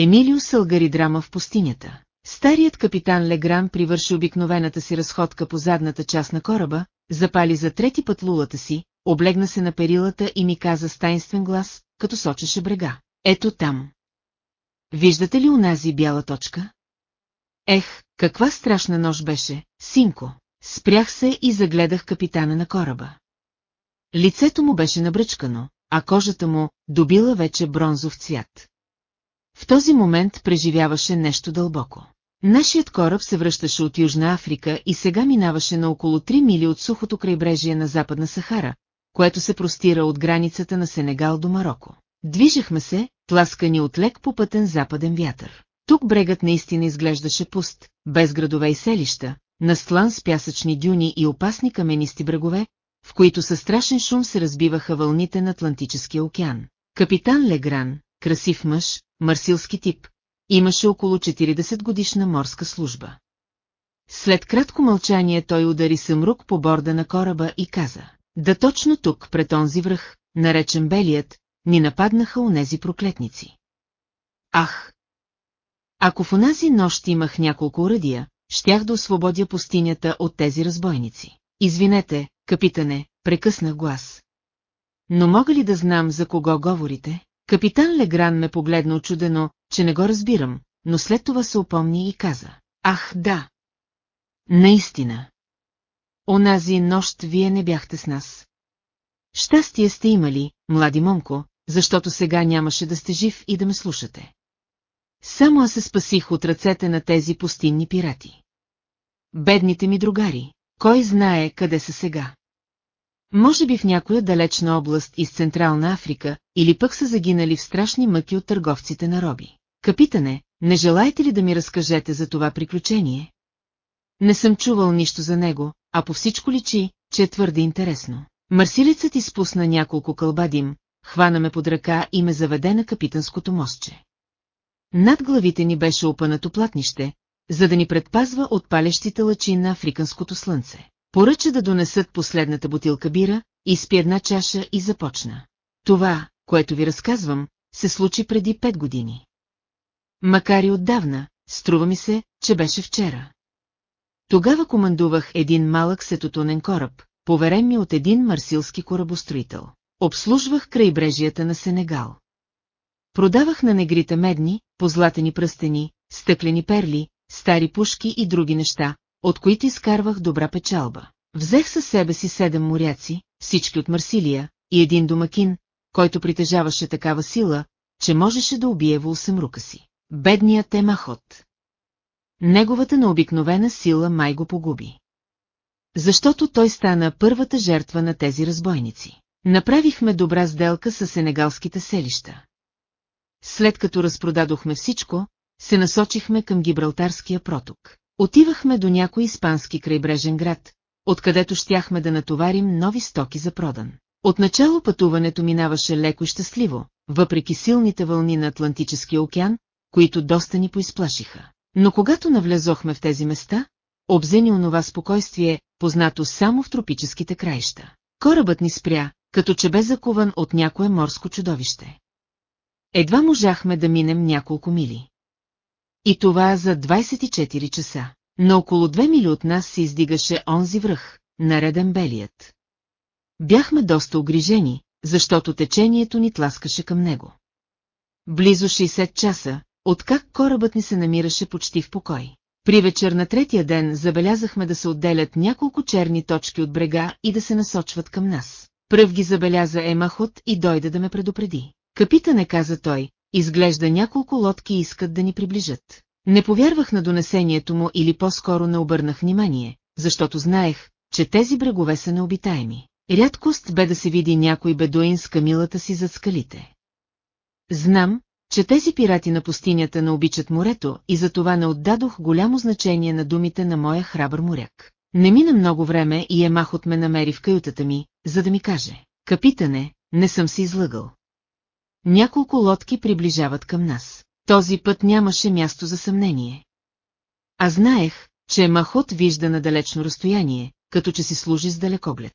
Емилио сългари драма в пустинята. Старият капитан Легран привърши обикновената си разходка по задната част на кораба, запали за трети път лулата си, облегна се на перилата и ми каза с тайнствен глас, като сочеше брега. Ето там. Виждате ли унази бяла точка? Ех, каква страшна нощ беше, синко. Спрях се и загледах капитана на кораба. Лицето му беше набръчкано, а кожата му добила вече бронзов цвят. В този момент преживяваше нещо дълбоко. Нашият кораб се връщаше от Южна Африка и сега минаваше на около 3 мили от сухото крайбрежие на Западна Сахара, което се простира от границата на Сенегал до Марокко. Движехме се, тласкани от лек попътен западен вятър. Тук брегът наистина изглеждаше пуст, без градове и селища, настлан с пясъчни дюни и опасни каменисти брегове, в които със страшен шум се разбиваха вълните на Атлантическия океан. Капитан Легран, красив мъж, марсилски тип, имаше около 40 годишна морска служба. След кратко мълчание той удари съмрук по борда на кораба и каза, да точно тук, пред онзи връх, наречен Белият, ни нападнаха онези проклетници. Ах! Ако в онази нощ имах няколко уръдия, щях да освободя пустинята от тези разбойници. Извинете, капитане, прекъснах глас. Но мога ли да знам за кого говорите? Капитан Легран ме погледна очудено, че не го разбирам, но след това се опомни и каза. Ах, да! Наистина! Онази нощ вие не бяхте с нас. Щастие сте имали, млади момко, защото сега нямаше да сте жив и да ме слушате. Само аз се спасих от ръцете на тези пустинни пирати. Бедните ми другари, кой знае къде са сега? Може би в някоя далечна област из Централна Африка, или пък са загинали в страшни мъки от търговците на роби. Капитане, не желаете ли да ми разкажете за това приключение? Не съм чувал нищо за него, а по всичко личи, че е твърде интересно. Марсилицът изпусна няколко кълба дим, хвана ме под ръка и ме заведе на капитанското мостче. Над главите ни беше опънато платнище, за да ни предпазва от палещите лъчи на африканското слънце. Поръча да донесат последната бутилка бира, изпи една чаша и започна. Това, което ви разказвам, се случи преди пет години. Макар и отдавна, струва ми се, че беше вчера. Тогава командувах един малък сетотонен кораб, поверен ми от един марсилски корабостроител. Обслужвах крайбрежията на Сенегал. Продавах на негрите медни, позлатени пръстени, стъклени перли, стари пушки и други неща, от които изкарвах добра печалба. Взех със себе си седем моряци, всички от Марсилия, и един домакин, който притежаваше такава сила, че можеше да убие рука си. Бедният е махот. Неговата необикновена сила май го погуби. Защото той стана първата жертва на тези разбойници. Направихме добра сделка с сенегалските селища. След като разпродадохме всичко, се насочихме към Гибралтарския проток. Отивахме до някой испански крайбрежен град, откъдето щяхме да натоварим нови стоки за продан. Отначало пътуването минаваше леко и щастливо, въпреки силните вълни на Атлантическия океан, които доста ни поизплашиха. Но когато навлезохме в тези места, обзени онова спокойствие, познато само в тропическите краища. Корабът ни спря, като че бе закуван от някое морско чудовище. Едва можахме да минем няколко мили. И това за 24 часа. На около две мили от нас се издигаше онзи връх, нареден белият. Бяхме доста огрижени, защото течението ни тласкаше към него. Близо 60 часа, откак корабът ни се намираше почти в покой. При вечер на третия ден забелязахме да се отделят няколко черни точки от брега и да се насочват към нас. Пръв ги забеляза Емахот и дойде да ме предупреди. Капитане, каза той, изглежда няколко лодки искат да ни приближат. Не повярвах на донесението му или по-скоро не обърнах внимание, защото знаех, че тези брегове са необитаеми. Рядкост бе да се види някой бедуин с камилата си зад скалите. Знам, че тези пирати на пустинята не обичат морето и затова не отдадох голямо значение на думите на моя храбър моряк. Не мина много време и Емахот ме намери в каютата ми, за да ми каже, капитане, не съм се излъгал. Няколко лодки приближават към нас. Този път нямаше място за съмнение. А знаех, че Махот вижда на далечно разстояние, като че си служи с далекоглед.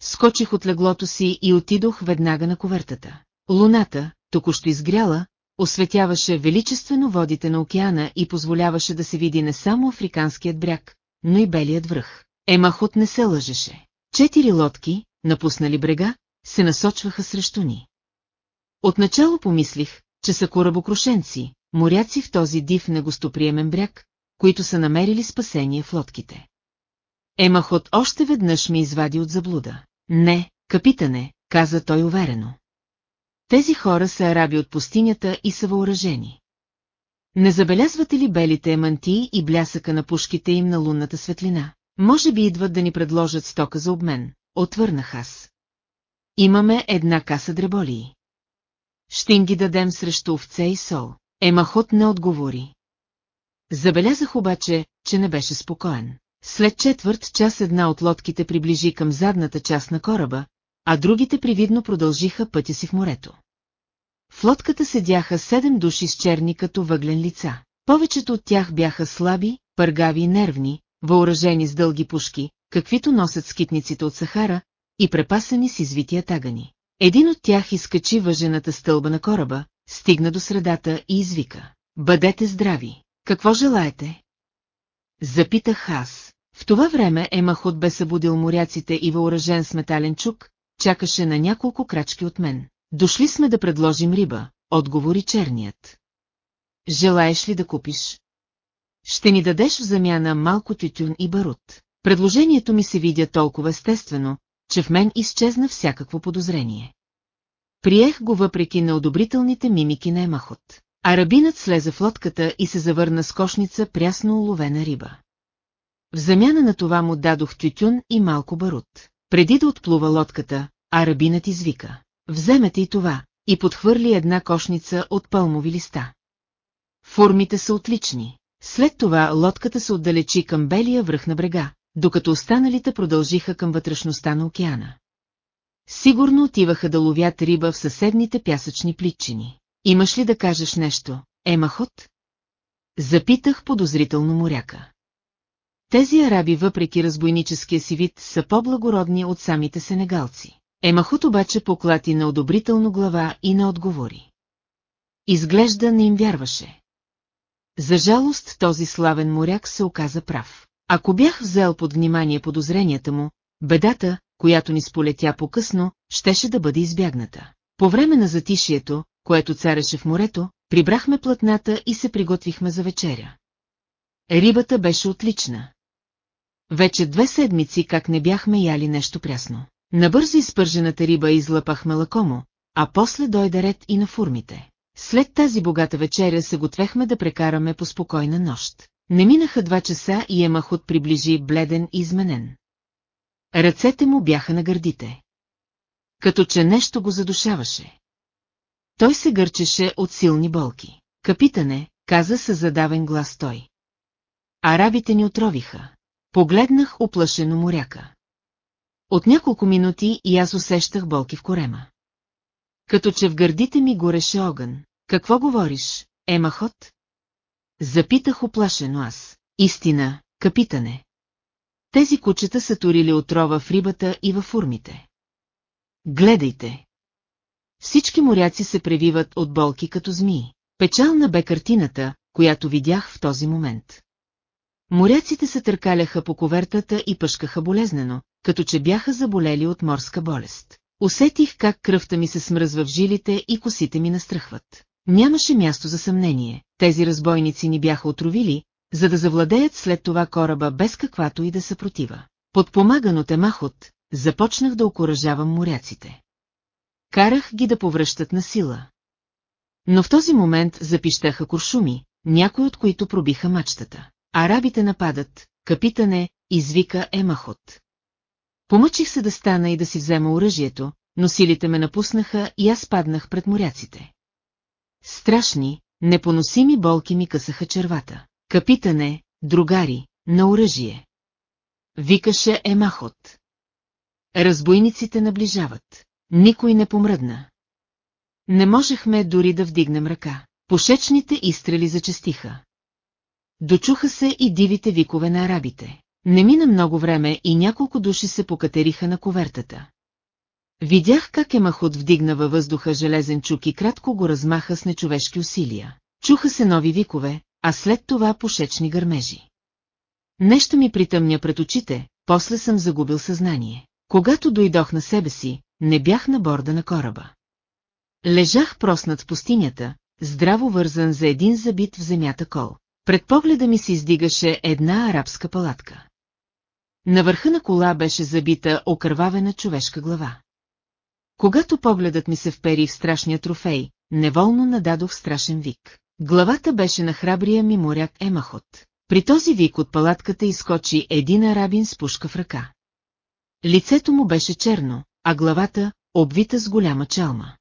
Скочих от леглото си и отидох веднага на ковертата. Луната, току-що изгряла, осветяваше величествено водите на океана и позволяваше да се види не само африканският бряг, но и белият връх. Емахот не се лъжеше. Четири лодки, напуснали брега, се насочваха срещу ни. Отначало помислих, че са корабокрушенци, моряци в този див негостоприемен бряг, които са намерили спасение в лодките. Емахот още веднъж ми извади от заблуда. Не, капитане, каза той уверено. Тези хора са араби от пустинята и са въоръжени. Не забелязвате ли белите емантии и блясъка на пушките им на лунната светлина? Може би идват да ни предложат стока за обмен, отвърнах аз. Имаме една каса дреболии. Ще им ги дадем срещу овце и сол. Емахот не отговори. Забелязах обаче, че не беше спокоен. След четвърт час една от лодките приближи към задната част на кораба, а другите привидно продължиха пътя си в морето. В лодката седяха седем души с черни като въглен лица. Повечето от тях бяха слаби, пъргави и нервни, въоръжени с дълги пушки, каквито носят скитниците от Сахара, и препасани с извития тагани. Един от тях изкачи въжената стълба на кораба, стигна до средата и извика. Бъдете здрави! Какво желаете? Запитах аз. В това време Емахот бе събудил моряците и въоръжен с метален чук, чакаше на няколко крачки от мен. Дошли сме да предложим риба, отговори черният. Желаеш ли да купиш? Ще ни дадеш в замяна малко тютюн и барут. Предложението ми се видя толкова естествено, че в мен изчезна всякакво подозрение. Приех го въпреки неодобрителните мимики на Емахот. Арабинът слезе в лодката и се завърна с кошница прясно уловена риба. В замяна на това му дадох тютюн и малко барут. Преди да отплува лодката, арабинът извика. Вземете и това, и подхвърли една кошница от пълмови листа. Формите са отлични. След това лодката се отдалечи към белия връх на брега, докато останалите продължиха към вътрешността на океана. Сигурно отиваха да ловят риба в съседните пясъчни плитчини. Имаш ли да кажеш нещо, Емахот? Запитах подозрително моряка. Тези араби въпреки разбойническия си вид са по-благородни от самите сенегалци. Емахут обаче поклати на одобрително глава и не отговори. Изглежда не им вярваше. За жалост този славен моряк се оказа прав. Ако бях взел под внимание подозренията му, бедата, която ни сполетя по-късно, щеше да бъде избягната. По време на затишието, което цареше в морето, прибрахме платната и се приготвихме за вечеря. Рибата беше отлична. Вече две седмици как не бяхме яли нещо прясно. Набързо изпържената риба излъпахме лакомо, а после дойде ред и на фурмите. След тази богата вечеря се готвехме да прекараме по спокойна нощ. Не минаха два часа и Емахот приближи бледен и изменен. Ръцете му бяха на гърдите. Като че нещо го задушаваше. Той се гърчеше от силни болки. Капитане, каза със задавен глас той. Арабите ни отровиха. Погледнах оплашено моряка. От няколко минути и аз усещах болки в корема. Като че в гърдите ми гореше огън. Какво говориш, Емахот? Запитах оплашено аз. Истина, капитане. Тези кучета са турили отрова в рибата и във фурмите. Гледайте. Всички моряци се превиват от болки като змии. Печална бе картината, която видях в този момент. Моряците се търкаляха по ковертата и пъшкаха болезнено, като че бяха заболели от морска болест. Усетих как кръвта ми се смръзва в жилите и косите ми настръхват. Нямаше място за съмнение, тези разбойници ни бяха отровили, за да завладеят след това кораба без каквато и да съпротива. Подпомаган от Емахот, започнах да окоръжавам моряците. Карах ги да повръщат на сила. Но в този момент запищаха куршуми, някой от които пробиха мачтата. Арабите нападат, капитане, извика Емахот. Помъчих се да стана и да си взема оръжието, но силите ме напуснаха и аз паднах пред моряците. Страшни, непоносими болки ми късаха червата. Капитане, другари, на оръжие. Викаше Емахот. Разбойниците наближават. Никой не помръдна. Не можехме дори да вдигнем ръка. Пошечните изстрели зачестиха. Дочуха се и дивите викове на арабите. Не мина много време и няколко души се покатериха на ковертата. Видях как Емахот вдигна във въздуха железен чук и кратко го размаха с нечовешки усилия. Чуха се нови викове, а след това пошечни гърмежи. Нещо ми притъмня пред очите, после съм загубил съзнание. Когато дойдох на себе си, не бях на борда на кораба. Лежах проснат в пустинята, здраво вързан за един забит в земята кол. Пред погледа ми се издигаше една арабска палатка. На върха на кола беше забита окървавена човешка глава. Когато погледът ми се впери в страшния трофей, неволно нададох страшен вик. Главата беше на храбрия ми моряк Емахот. При този вик от палатката изкочи един арабин с пушка в ръка. Лицето му беше черно, а главата обвита с голяма чалма.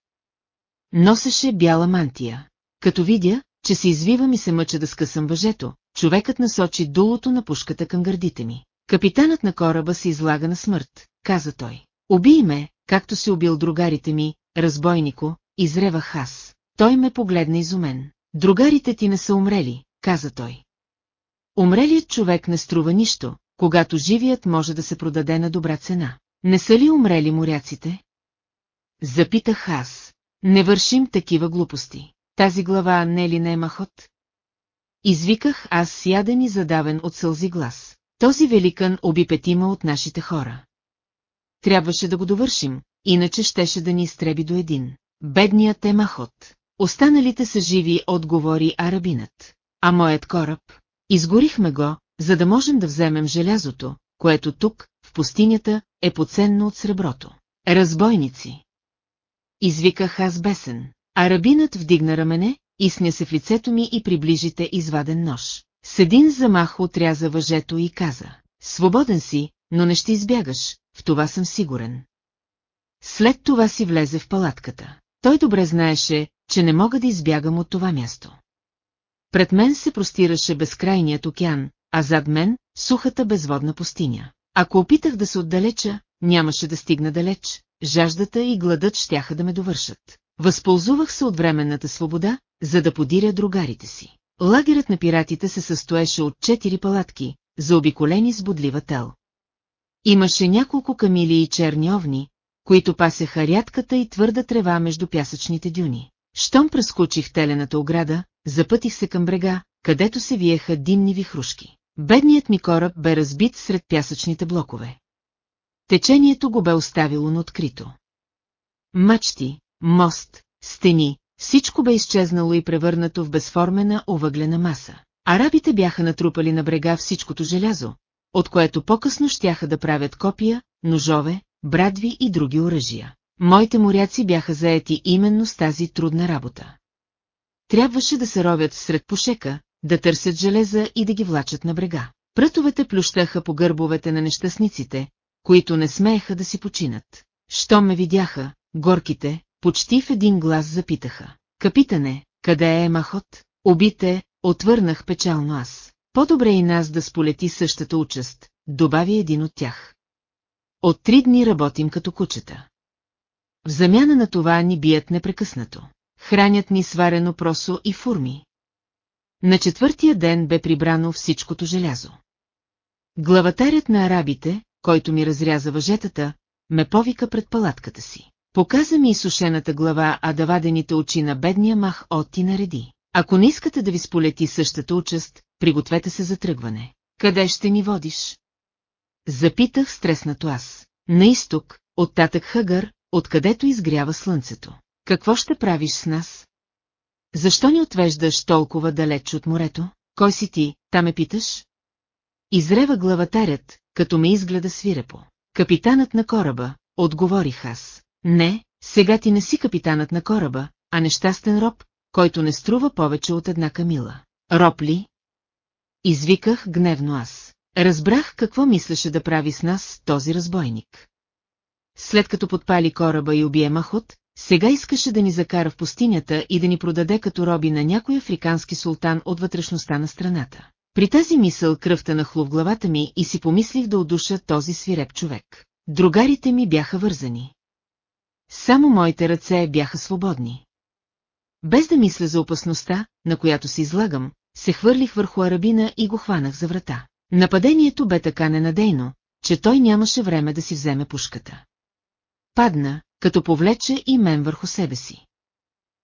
Носеше бяла мантия. Като видя, че се извивам и се мъча да скъсам въжето, човекът насочи дулото на пушката към гърдите ми. Капитанът на кораба се излага на смърт, каза той. Убий ме, както се убил другарите ми, разбойнико, изревах аз. Той ме погледна изумен. Другарите ти не са умрели, каза той. Умрелият човек не струва нищо, когато живият може да се продаде на добра цена. Не са ли умрели моряците? Запитах аз. Не вършим такива глупости. Тази глава не ли не е махот? Извиках аз сяден и задавен от сълзи глас. Този великан оби петима от нашите хора. Трябваше да го довършим, иначе щеше да ни изтреби до един. Бедният е махот. Останалите са живи, отговори арабинът. А моят кораб? Изгорихме го, за да можем да вземем желязото, което тук, в пустинята, е поценно от среброто. Разбойници! Извиках аз бесен. Арабинът вдигна рамене, изсня се в лицето ми и приближите изваден нож. С един замах отряза въжето и каза. Свободен си, но не ще избягаш, в това съм сигурен. След това си влезе в палатката. Той добре знаеше, че не мога да избягам от това място. Пред мен се простираше безкрайният океан, а зад мен – сухата безводна пустиня. Ако опитах да се отдалеча, нямаше да стигна далеч, жаждата и гладът щяха да ме довършат. Възползувах се от временната свобода, за да подиря другарите си. Лагерът на пиратите се състоеше от четири палатки, заобиколени с бодлива тел. Имаше няколко камили и черни овни, които пасеха рядката и твърда трева между пясъчните дюни. Щом прескучих телената ограда, запътих се към брега, където се виеха димни вихрушки. Бедният ми кораб бе разбит сред пясъчните блокове. Течението го бе оставило на открито. Мачти, мост, стени, всичко бе изчезнало и превърнато в безформена овъглена маса. Арабите бяха натрупали на брега всичкото желязо, от което по-късно щяха да правят копия, ножове, брадви и други оръжия. Моите моряци бяха заети именно с тази трудна работа. Трябваше да се ровят сред пошека, да търсят железа и да ги влачат на брега. Прътовете плющаха по гърбовете на нещастниците, които не смееха да си починат. Що ме видяха, горките, почти в един глас запитаха. Капитане, къде е Махот? Убите, отвърнах печално аз. По-добре и нас да сполети същата участ, добави един от тях. От три дни работим като кучета. В замяна на това ни бият непрекъснато. Хранят ни сварено просо и фурми. На четвъртия ден бе прибрано всичкото желязо. Главатарят на арабите, който ми разряза въжетата, ме повика пред палатката си. Показа ми изсушената глава, а давадените очи на бедния мах от и нареди. Ако не искате да ви сполети същата участ, пригответе се за тръгване. Къде ще ни водиш? Запитах стреснато аз. На изток, от татък Хъгър, откъдето изгрява слънцето. Какво ще правиш с нас? Защо ни отвеждаш толкова далеч от морето? Кой си ти, там ме питаш? Изрева главатарят, като ме изгледа свирепо. Капитанът на кораба, отговорих аз. Не, сега ти не си капитанът на кораба, а нещастен роб, който не струва повече от една камила. Роб ли? Извиках гневно аз. Разбрах какво мислеше да прави с нас този разбойник. След като подпали кораба и убие Махот, сега искаше да ни закара в пустинята и да ни продаде като роби на някой африкански султан от вътрешността на страната. При тази мисъл кръвта нахлу в главата ми и си помислих да удуша този свиреп човек. Другарите ми бяха вързани. Само моите ръце бяха свободни. Без да мисля за опасността, на която се излагам, се хвърлих върху арабина и го хванах за врата. Нападението бе така ненадейно, че той нямаше време да си вземе пушката. Падна, като повлече и мен върху себе си.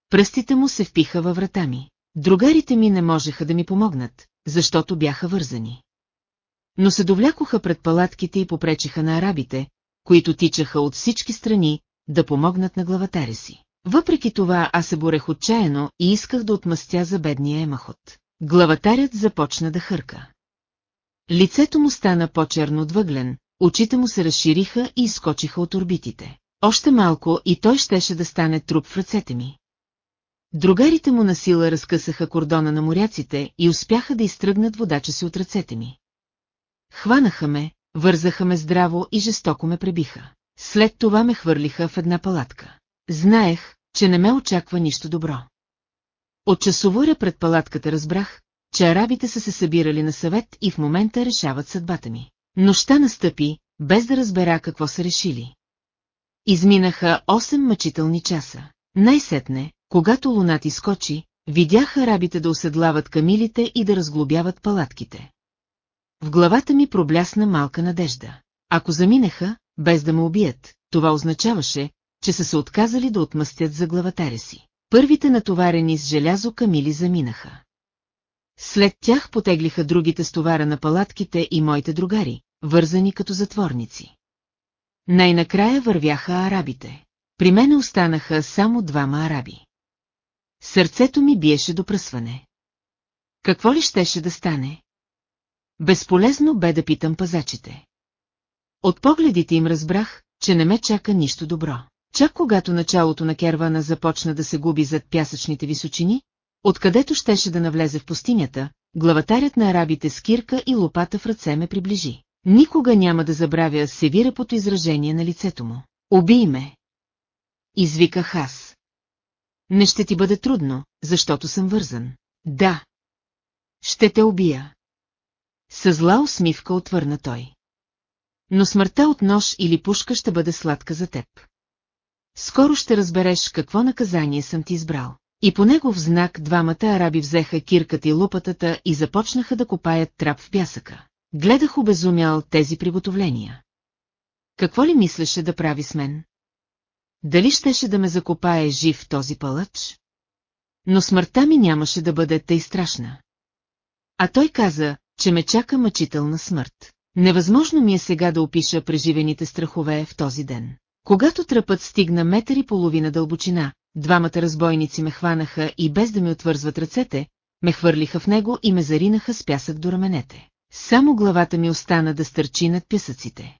Пръстите му се впиха във врата ми. Другарите ми не можеха да ми помогнат, защото бяха вързани. Но се довлякоха пред палатките и попречиха на арабите, които тичаха от всички страни, да помогнат на главатаря си. Въпреки това аз се борех отчаяно и исках да отмъстя за бедния емахот. Главатарят започна да хърка. Лицето му стана по-черно от въглен, очите му се разшириха и изкочиха от орбитите. Още малко и той щеше да стане труп в ръцете ми. Другарите му на сила разкъсаха кордона на моряците и успяха да изтръгнат водача си от ръцете ми. Хванаха ме, вързаха ме здраво и жестоко ме пребиха. След това ме хвърлиха в една палатка. Знаех, че не ме очаква нищо добро. От часовуря пред палатката разбрах, че арабите са се събирали на съвет и в момента решават съдбата ми. Нощта настъпи, без да разбера какво са решили. Изминаха 8 мъчителни часа. Най-сетне, когато луната изкочи, видях арабите да оседлават камилите и да разглобяват палатките. В главата ми проблясна малка надежда. Ако заминеха, без да ме убият, това означаваше, че са се отказали да отмъстят за главатаря си. Първите натоварени с желязо камили заминаха. След тях потеглиха другите с товара на палатките и моите другари, вързани като затворници. Най-накрая вървяха арабите. При мене останаха само двама араби. Сърцето ми биеше до пръсване. Какво ли щеше да стане? Безполезно бе да питам пазачите. От погледите им разбрах, че не ме чака нищо добро. Чак когато началото на кервана започна да се губи зад пясъчните височини, откъдето щеше да навлезе в пустинята, главатарят на арабите с кирка и лопата в ръце ме приближи. Никога няма да забравя севирапото изражение на лицето му. Убий ме! Извиках аз. Не ще ти бъде трудно, защото съм вързан. Да. Ще те убия. Със зла усмивка отвърна той. Но смъртта от нож или пушка ще бъде сладка за теб. Скоро ще разбереш какво наказание съм ти избрал. И по негов знак двамата араби взеха кирката и лупатата и започнаха да копаят трап в пясъка. Гледах обезумял тези приготовления. Какво ли мислеше да прави с мен? Дали щеше да ме закопае жив този палъч? Но смъртта ми нямаше да бъде тъй страшна. А той каза, че ме чака мъчителна смърт. Невъзможно ми е сега да опиша преживените страхове в този ден. Когато тръпът стигна метър и половина дълбочина, двамата разбойници ме хванаха и без да ми отвързват ръцете, ме хвърлиха в него и ме заринаха с пясък до раменете. Само главата ми остана да стърчи над пясъците.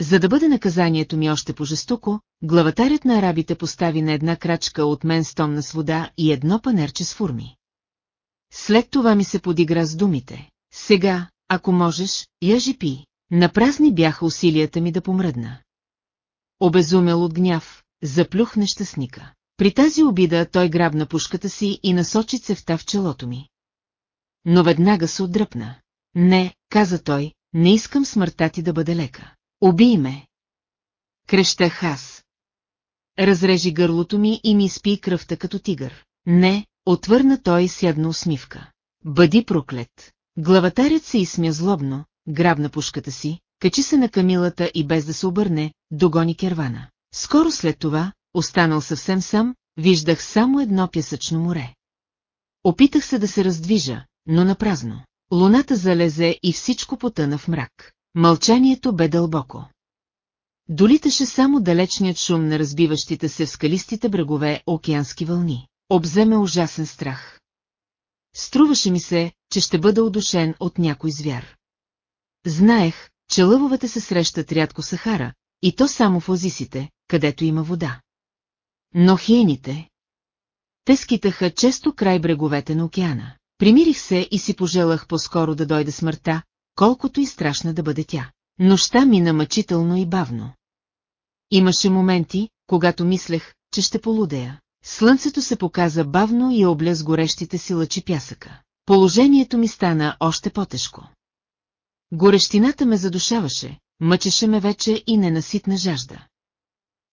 За да бъде наказанието ми още по-жестоко, главатарят на арабите постави на една крачка от мен стомна с вода и едно панерче с фурми. След това ми се подигра с думите. Сега, ако можеш, яжи пи. Напразни бяха усилията ми да помръдна. Обезумел от гняв, заплюх нещастника. При тази обида той грабна пушката си и насочи цевта в челото ми. Но веднага се отдръпна. Не, каза той, не искам смъртта ти да бъде лека. Убий ме! Крещах аз. Разрежи гърлото ми и ми изпи кръвта като тигър. Не, отвърна той с ядна усмивка. Бъди проклет. Главатарят се изсмя злобно, грабна пушката си, качи се на камилата и без да се обърне, догони кервана. Скоро след това, останал съвсем сам, виждах само едно пясъчно море. Опитах се да се раздвижа, но напразно. Луната залезе и всичко потъна в мрак. Мълчанието бе дълбоко. Долиташе само далечният шум на разбиващите се в скалистите брегове океански вълни. Обземе ужасен страх. Струваше ми се, че ще бъда удушен от някой звяр. Знаех, че лъвовете се срещат рядко Сахара, и то само в озисите, където има вода. Но хиените... Те скитаха често край бреговете на океана. Примирих се и си пожелах по-скоро да дойде смъртта, колкото и страшна да бъде тя. Нощта мина мъчително и бавно. Имаше моменти, когато мислех, че ще полудея. Слънцето се показа бавно и обля с горещите си лъчи пясъка. Положението ми стана още по-тежко. Горещината ме задушаваше, мъчеше ме вече и ненаситна жажда.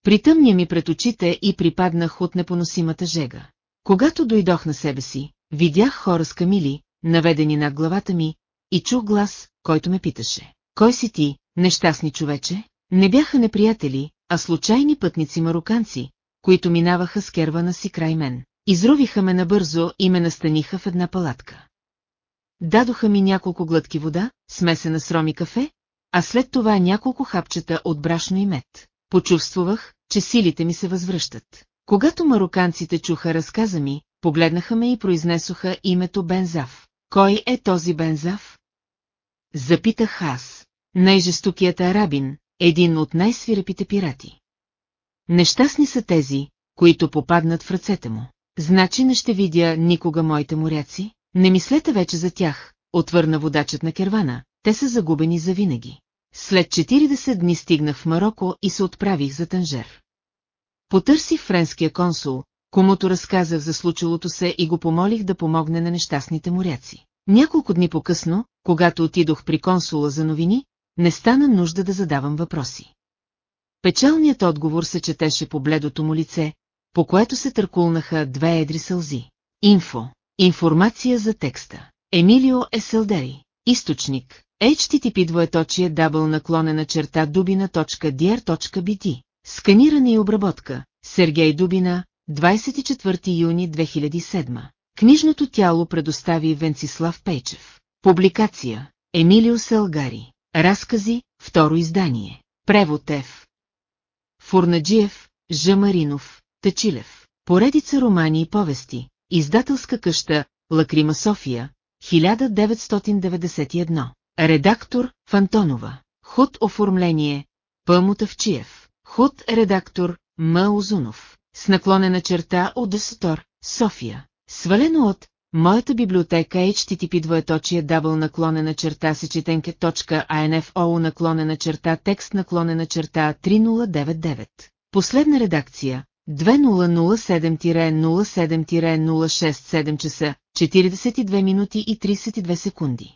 Притъмня ми пред очите и припаднах от непоносимата жега. Когато дойдох на себе си, видях хора с камили, наведени над главата ми, и чух глас, който ме питаше. Кой си ти, нещастни човече? Не бяха неприятели, а случайни пътници мароканци, които минаваха с кервана си край мен. Изровиха ме набързо и ме настаниха в една палатка. Дадоха ми няколко глътки вода, смесена с роми кафе, а след това няколко хапчета от брашно и мед. Почувствах, че силите ми се възвръщат. Когато мароканците чуха разказа ми, погледнаха ме и произнесоха името Бензав. Кой е този Бензав? Запитах аз. Най-жестокият арабин, един от най-свирепите пирати. Нещастни са тези, които попаднат в ръцете му. Значи не ще видя никога моите моряци? Не мислете вече за тях, отвърна водачът на кервана, те са загубени завинаги. След 40 дни стигнах в Марокко и се отправих за Танжер. Потърсих френския консул, комуто разказах за случилото се и го помолих да помогне на нещастните моряци. Няколко дни по-късно, когато отидох при консула за новини, не стана нужда да задавам въпроси. Печалният отговор се четеше по бледото му лице, по което се търкулнаха две едри сълзи. Инфо. Информация за текста. Емилио Еселдери. Източник. HTTP двоеточие дабл наклонена черта dubina.dr.bt. Сканиране и обработка. Сергей Дубина, 24 юни 2007. Книжното тяло предостави Венцислав Пейчев. Публикация. Емилио Селгари. Разкази, второ издание. Превод Ф. Фурнаджиев, Жамаринов, Тачилев. Поредица романи и повести. Издателска къща, Лакрима София, 1991. Редактор, Фантонова. Худ оформление, П. Худ редактор, М. Озунов. С наклонена черта от Десатор, София. Свалено от Моята библиотека HTTP двоеточие дабл наклонена черта сечетенке.info наклонена черта текст наклонена черта 3099. Последна редакция 2007-07-067 часа 42 минути и 32 секунди.